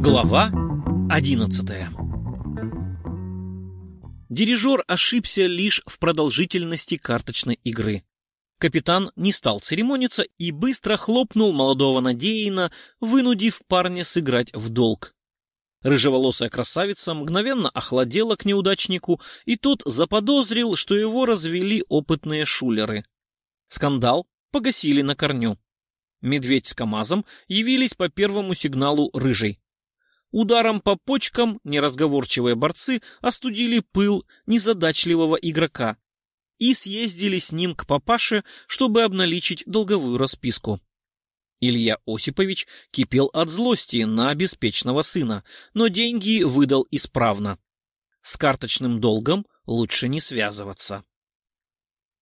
Глава одиннадцатая Дирижер ошибся лишь в продолжительности карточной игры. Капитан не стал церемониться и быстро хлопнул молодого Надеина, вынудив парня сыграть в долг. Рыжеволосая красавица мгновенно охладела к неудачнику, и тот заподозрил, что его развели опытные шулеры. Скандал погасили на корню. Медведь с КамАЗом явились по первому сигналу рыжей. Ударом по почкам неразговорчивые борцы остудили пыл незадачливого игрока и съездили с ним к папаше, чтобы обналичить долговую расписку. Илья Осипович кипел от злости на беспечного сына, но деньги выдал исправно. С карточным долгом лучше не связываться.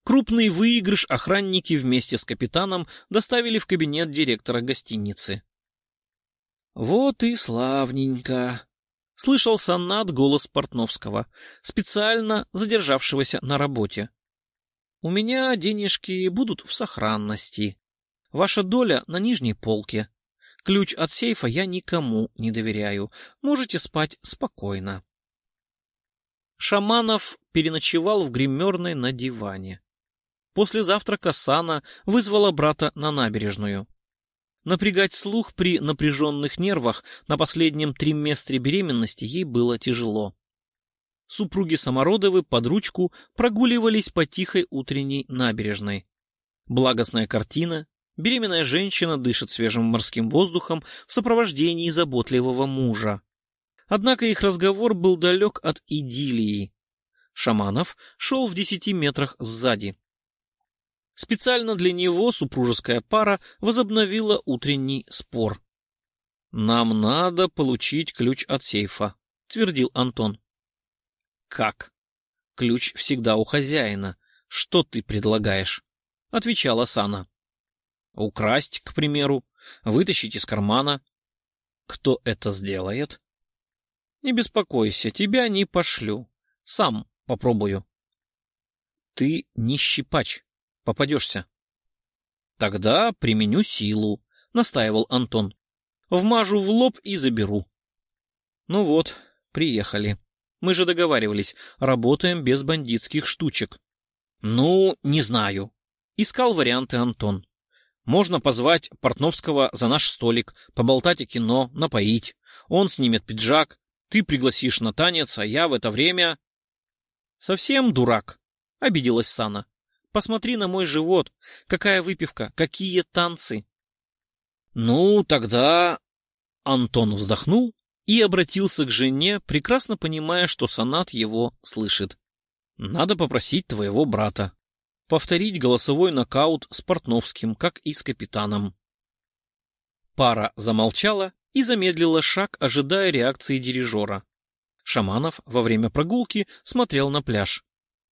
Крупный выигрыш охранники вместе с капитаном доставили в кабинет директора гостиницы. «Вот и славненько!» — слышал Саннат голос Портновского, специально задержавшегося на работе. «У меня денежки будут в сохранности. Ваша доля на нижней полке. Ключ от сейфа я никому не доверяю. Можете спать спокойно». Шаманов переночевал в гримерной на диване. После завтрака Сана вызвала брата на набережную. Напрягать слух при напряженных нервах на последнем триместре беременности ей было тяжело. Супруги Самородовы под ручку прогуливались по тихой утренней набережной. Благостная картина. Беременная женщина дышит свежим морским воздухом в сопровождении заботливого мужа. Однако их разговор был далек от идиллии. Шаманов шел в десяти метрах сзади. Специально для него супружеская пара возобновила утренний спор. «Нам надо получить ключ от сейфа», — твердил Антон. «Как? Ключ всегда у хозяина. Что ты предлагаешь?» — отвечала Сана. «Украсть, к примеру, вытащить из кармана». «Кто это сделает?» «Не беспокойся, тебя не пошлю. Сам попробую». «Ты не щипач», Попадешься. Тогда применю силу, настаивал Антон. Вмажу в лоб и заберу. Ну вот, приехали. Мы же договаривались, работаем без бандитских штучек. Ну, не знаю. Искал варианты Антон. Можно позвать Портновского за наш столик, поболтать о кино, напоить. Он снимет пиджак, ты пригласишь на танец, а я в это время... Совсем дурак, обиделась Сана. Посмотри на мой живот. Какая выпивка, какие танцы. Ну, тогда... Антон вздохнул и обратился к жене, прекрасно понимая, что сонат его слышит. Надо попросить твоего брата. Повторить голосовой нокаут с Портновским, как и с капитаном. Пара замолчала и замедлила шаг, ожидая реакции дирижера. Шаманов во время прогулки смотрел на пляж.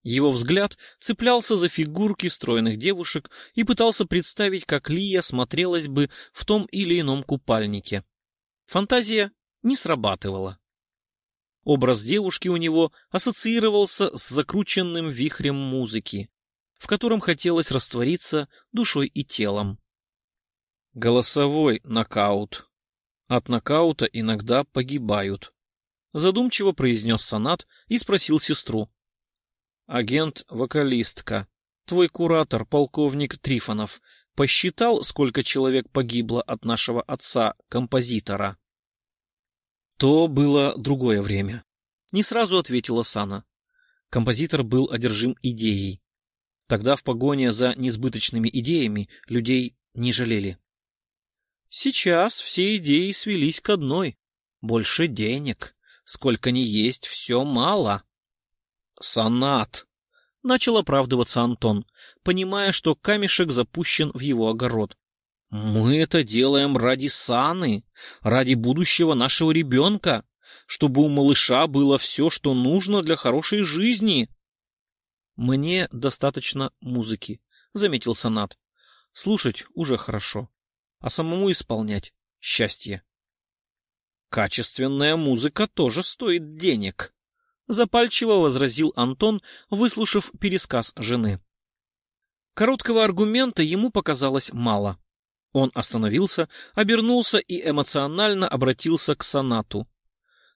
Его взгляд цеплялся за фигурки стройных девушек и пытался представить, как Лия смотрелась бы в том или ином купальнике. Фантазия не срабатывала. Образ девушки у него ассоциировался с закрученным вихрем музыки, в котором хотелось раствориться душой и телом. Голосовой нокаут. От нокаута иногда погибают. Задумчиво произнес сонат и спросил сестру. Агент-вокалистка. Твой куратор, полковник Трифонов, посчитал, сколько человек погибло от нашего отца-композитора? То было другое время. Не сразу ответила Сана. Композитор был одержим идеей. Тогда в погоне за несбыточными идеями людей не жалели. Сейчас все идеи свелись к одной. Больше денег. Сколько ни есть, все мало сонат!» — начал оправдываться Антон, понимая, что камешек запущен в его огород. «Мы это делаем ради Саны, ради будущего нашего ребенка, чтобы у малыша было все, что нужно для хорошей жизни». «Мне достаточно музыки», — заметил Сонат. «Слушать уже хорошо, а самому исполнять — счастье». «Качественная музыка тоже стоит денег», — запальчиво возразил Антон, выслушав пересказ жены. Короткого аргумента ему показалось мало. Он остановился, обернулся и эмоционально обратился к сонату.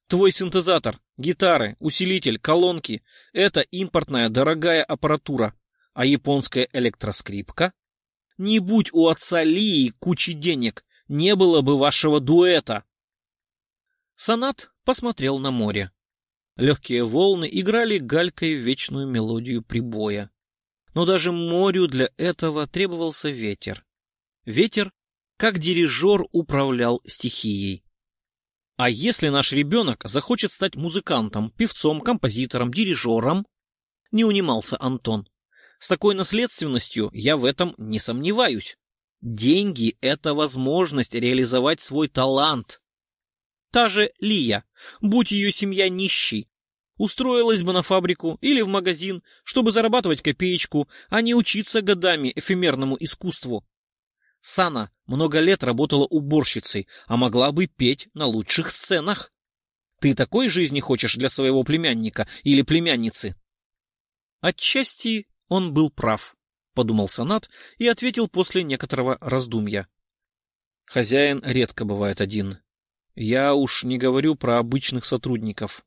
Твой синтезатор, гитары, усилитель, колонки — это импортная дорогая аппаратура, а японская электроскрипка? Не будь у отца Лии кучи денег, не было бы вашего дуэта. Сонат посмотрел на море. Легкие волны играли галькой вечную мелодию прибоя. Но даже морю для этого требовался ветер. Ветер, как дирижер, управлял стихией. А если наш ребенок захочет стать музыкантом, певцом, композитором, дирижером? Не унимался Антон. С такой наследственностью я в этом не сомневаюсь. Деньги — это возможность реализовать свой талант. Та же Лия, будь ее семья нищей, устроилась бы на фабрику или в магазин, чтобы зарабатывать копеечку, а не учиться годами эфемерному искусству. Сана много лет работала уборщицей, а могла бы петь на лучших сценах. Ты такой жизни хочешь для своего племянника или племянницы? Отчасти он был прав, подумал Санат и ответил после некоторого раздумья. Хозяин редко бывает один. Я уж не говорю про обычных сотрудников.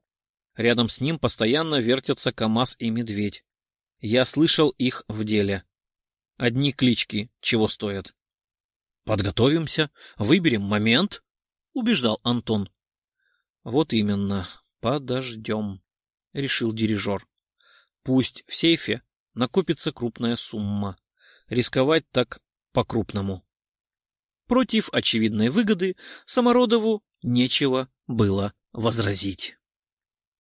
Рядом с ним постоянно вертятся КамАЗ и Медведь. Я слышал их в деле. Одни клички чего стоят. Подготовимся, выберем момент, убеждал Антон. Вот именно, подождем, решил дирижер. Пусть в сейфе накопится крупная сумма. Рисковать так по-крупному. Против очевидной выгоды Самородову нечего было возразить.